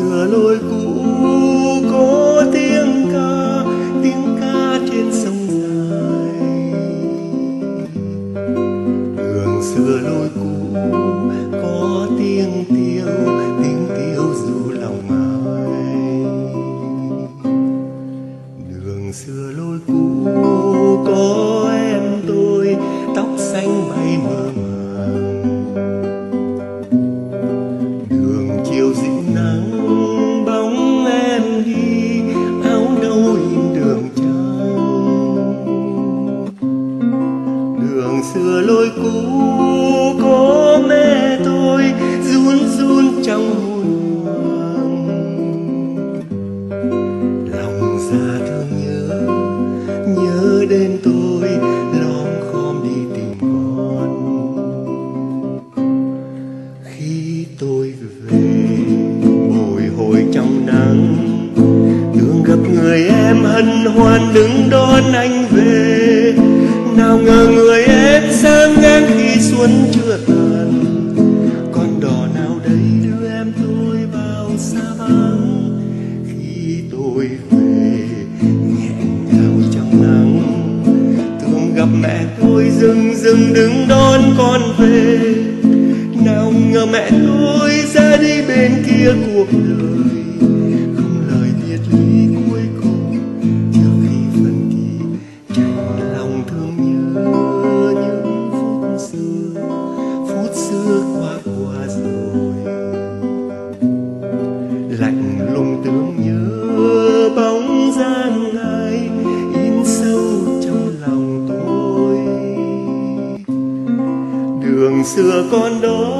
đường xưa em hân hoan đứng đón anh về. Nào ngờ người em sang ngang khi xuân chưa tàn. Con đò nào đây đưa em tôi vào xa vắng khi tôi về nghẹn ngào trong nắng. Thương gặp mẹ tôi dừng dừng đứng đón con về. Nào ngờ mẹ tôi ra đi bên kia cuộc đời. Xưa con đó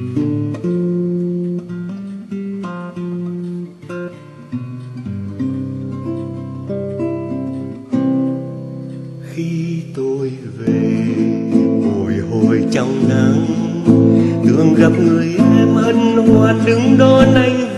khi tôi về bồi hồi trong nắng tưởng gặp người em hân hoan đứng đón anh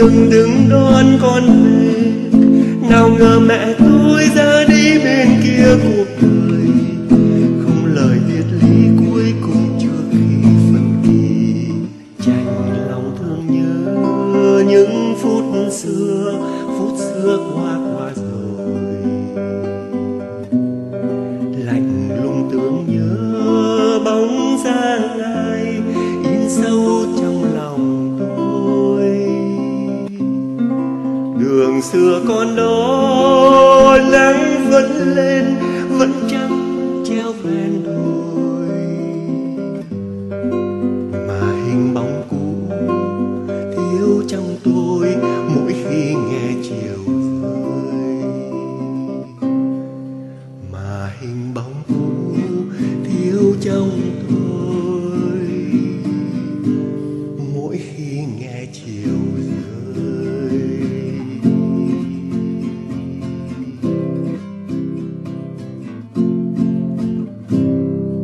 dừng đứng đón con về. Nào ngờ mẹ tôi ra đi bên kia cuộc đời. Không lời biệt ly cuối cùng trước khi phân kỳ chạy lòng thương nhớ những phút xưa phút xưa qua đường xưa con đó nắng vẫn lên, vẫn trắng treo ven đồi mà hình bóng cũ thiếu trong tôi mỗi khi nghe chiều rơi. Mà hình bóng cũ thiếu trong tôi mỗi khi nghe chiều rơi.